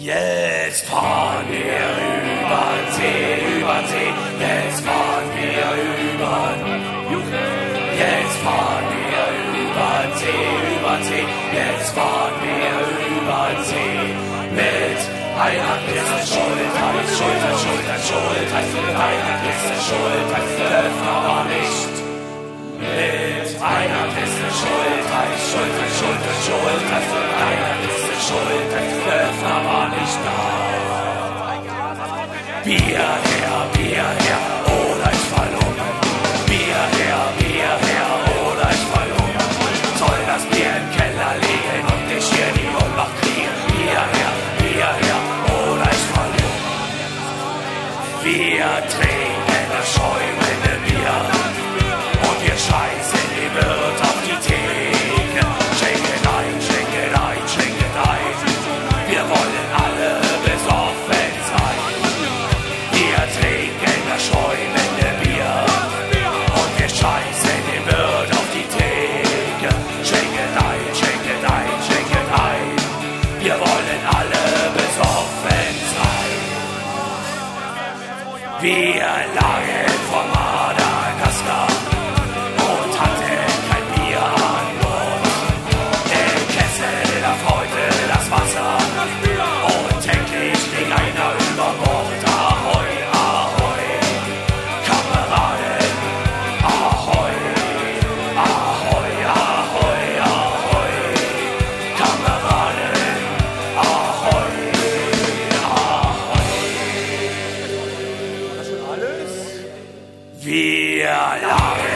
Jetzt fahren wir über See, über See. Jetzt fahren wir über. Jetzt fahren wir über See, über See. Jetzt fahren wir über See. Mit einer Kiste Schulter, Schulter, Schulter, Schulter. Mit einer Kiste Schulter, dürfen aber nicht. Bier her, Bier her, oder ich verloren. Bier her, Bier her, oder ich verloren. Soll das Bier im Keller liegen und ich hier die Ohnmacht kriegen. Bier her, Bier her, oder ich verloren. Wir trinken das schäumende Wir lagen vor Madagaskar Wir lachen.